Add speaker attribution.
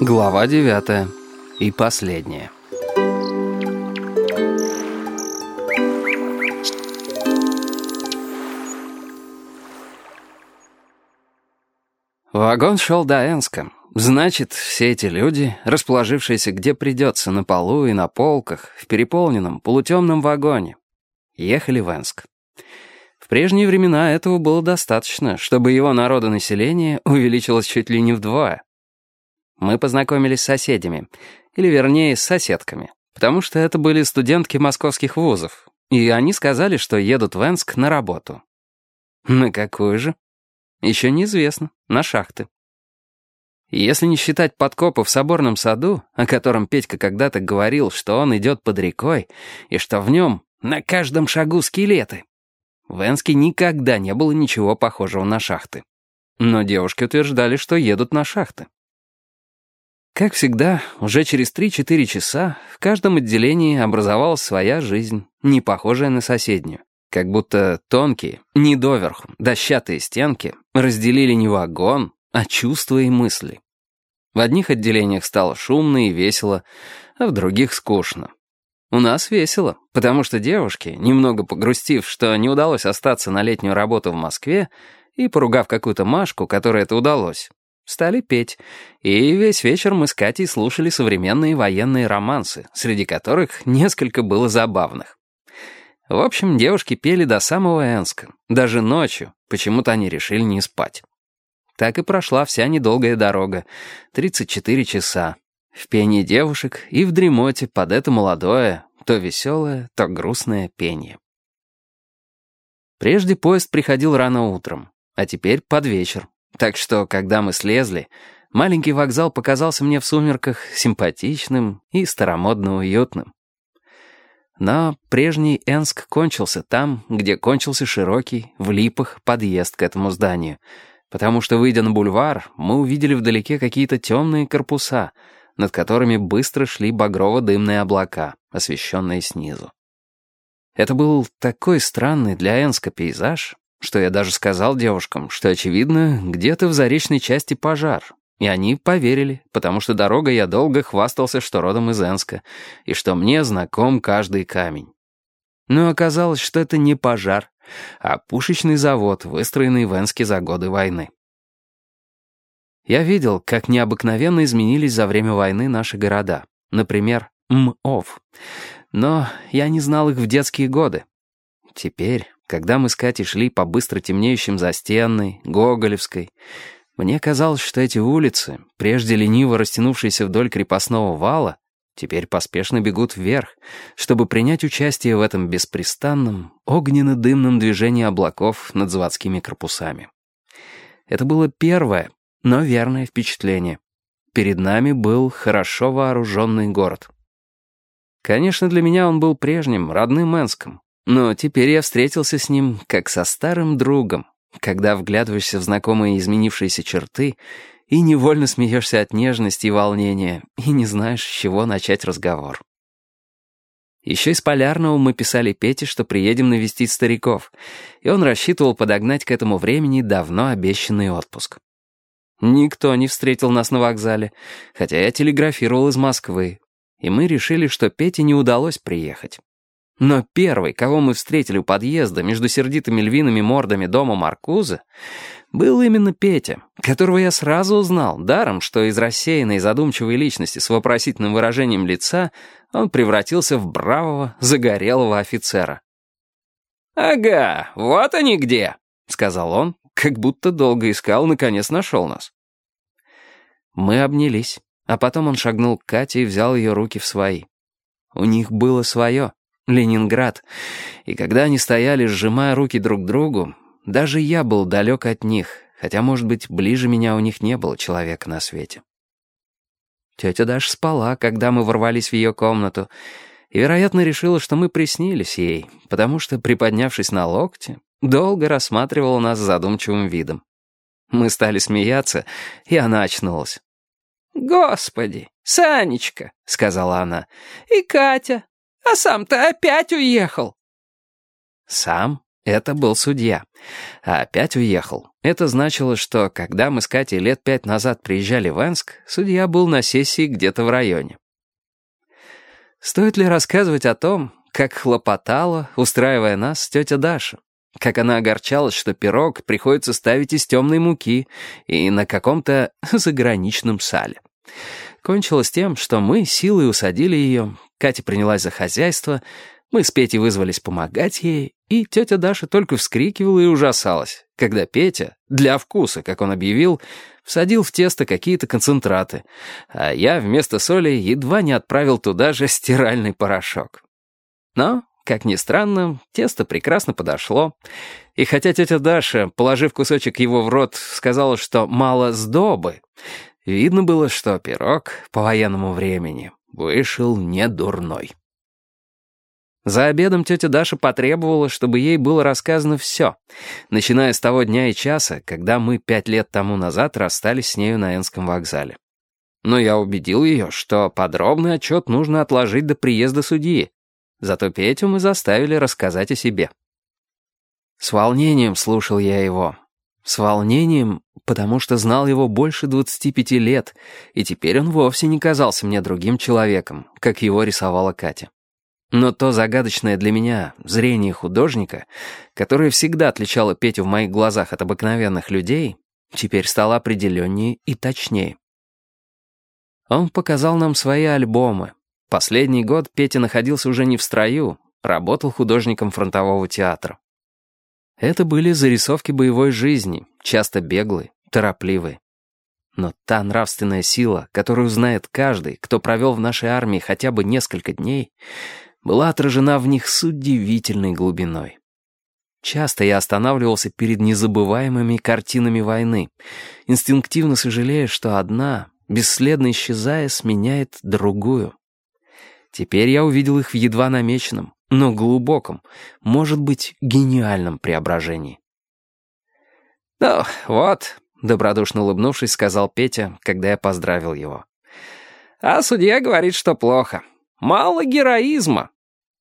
Speaker 1: Глава девятая. И последняя. Вагон шел до Энска. Значит, все эти люди, расположившиеся где придется, на полу и на полках, в переполненном, полутемном вагоне, ехали в Энск. В прежние времена этого было достаточно, чтобы его народонаселение увеличилось чуть ли не вдвое. Мы познакомились с соседями, или вернее, с соседками, потому что это были студентки московских вузов, и они сказали, что едут в Энск на работу. На какую же? Еще неизвестно, на шахты. Если не считать подкопа в соборном саду, о котором Петька когда-то говорил, что он идет под рекой, и что в нем на каждом шагу скелеты, в Энске никогда не было ничего похожего на шахты. Но девушки утверждали, что едут на шахты. Как всегда, уже через 3-4 часа в каждом отделении образовалась своя жизнь, не похожая на соседнюю. Как будто тонкие, не доверху, дощатые стенки разделили не вагон, а чувства и мысли. В одних отделениях стало шумно и весело, а в других скучно. У нас весело, потому что девушки, немного погрустив, что не удалось остаться на летнюю работу в Москве, и поругав какую-то Машку, которой это удалось, стали петь. И весь вечер мы с Катей слушали современные военные романсы, среди которых несколько было забавных. В общем, девушки пели до самого Энска, даже ночью, почему-то они решили не спать. Так и прошла вся недолгая дорога, 34 часа, в пении девушек и в дремоте под это молодое, то веселое, то грустное пение. Прежде поезд приходил рано утром, а теперь под вечер. Так что, когда мы слезли, маленький вокзал показался мне в сумерках симпатичным и старомодно уютным. Но прежний Энск кончился там, где кончился широкий, в липах, подъезд к этому зданию, потому что, выйдя на бульвар, мы увидели вдалеке какие-то темные корпуса — над которыми быстро шли багрово-дымные облака, освещенные снизу. Это был такой странный для Энска пейзаж, что я даже сказал девушкам, что, очевидно, где-то в заречной части пожар. И они поверили, потому что дорога я долго хвастался, что родом из Энска, и что мне знаком каждый камень. Но оказалось, что это не пожар, а пушечный завод, выстроенный в Энске за годы войны. Я видел, как необыкновенно изменились за время войны наши города. Например, МОВ. Но я не знал их в детские годы. Теперь, когда мы с Катей шли по быстро темнеющим застенной, Гоголевской, мне казалось, что эти улицы, прежде лениво растянувшиеся вдоль крепостного вала, теперь поспешно бегут вверх, чтобы принять участие в этом беспрестанном, огненно-дымном движении облаков над заводскими корпусами. Это было первое, но верное впечатление. Перед нами был хорошо вооруженный город. Конечно, для меня он был прежним, родным Энском, но теперь я встретился с ним как со старым другом, когда вглядываешься в знакомые изменившиеся черты и невольно смеешься от нежности и волнения, и не знаешь, с чего начать разговор. Еще из Полярного мы писали Пете, что приедем навестить стариков, и он рассчитывал подогнать к этому времени давно обещанный отпуск. Никто не встретил нас на вокзале, хотя я телеграфировал из Москвы, и мы решили, что Пете не удалось приехать. Но первый, кого мы встретили у подъезда между сердитыми львиными мордами дома Маркуза, был именно Петя, которого я сразу узнал, даром, что из рассеянной задумчивой личности с вопросительным выражением лица он превратился в бравого, загорелого офицера. «Ага, вот они где», — сказал он, как будто долго искал, наконец нашел нас. Мы обнялись, а потом он шагнул к Кате и взял ее руки в свои. У них было свое, Ленинград, и когда они стояли, сжимая руки друг другу, даже я был далек от них, хотя, может быть, ближе меня у них не было человека на свете. Тетя даже спала, когда мы ворвались в ее комнату, и, вероятно, решила, что мы приснились ей, потому что, приподнявшись на локте, Долго рассматривала нас задумчивым видом. Мы стали смеяться, и она очнулась. «Господи, Санечка!» — сказала она. «И Катя! А сам-то опять уехал!» «Сам? Это был судья. А опять уехал. Это значило, что когда мы с Катей лет пять назад приезжали в Энск, судья был на сессии где-то в районе. Стоит ли рассказывать о том, как хлопотала, устраивая нас, тетя Даша? Как она огорчалась, что пирог приходится ставить из темной муки и на каком-то заграничном сале. Кончилось тем, что мы силой усадили ее, Катя принялась за хозяйство, мы с Петей вызвались помогать ей, и тетя Даша только вскрикивала и ужасалась, когда Петя, для вкуса, как он объявил, всадил в тесто какие-то концентраты, а я вместо соли едва не отправил туда же стиральный порошок. Но, как ни странно, тесто прекрасно подошло, и хотя тетя Даша, положив кусочек его в рот, сказала, что мало сдобы, видно было, что пирог по военному времени вышел не дурной. За обедом тетя Даша потребовала, чтобы ей было рассказано все, начиная с того дня и часа, когда мы пять лет тому назад расстались с нею на Энском вокзале. Но я убедил ее, что подробный отчет нужно отложить до приезда судьи. Зато Петю мы заставили рассказать о себе. С волнением слушал я его. С волнением, потому что знал его больше 25 лет, и теперь он вовсе не казался мне другим человеком, как его рисовала Катя. Но то загадочное для меня зрение художника, которое всегда отличало Петю в моих глазах от обыкновенных людей, теперь стало определеннее и точнее. Он показал нам свои альбомы. Последний год Петя находился уже не в строю, работал художником фронтового театра. Это были зарисовки боевой жизни, часто беглые, торопливые. Но та нравственная сила, которую знает каждый, кто провел в нашей армии хотя бы несколько дней, была отражена в них с удивительной глубиной. Часто я останавливался перед незабываемыми картинами войны, инстинктивно сожалея, что одна, бесследно исчезая, сменяет другую. Теперь я увидел их в едва намеченном, но глубоком, может быть, гениальном преображении. «Ну, вот», — добродушно улыбнувшись, сказал Петя, когда я поздравил его. «А судья говорит, что плохо. Мало героизма.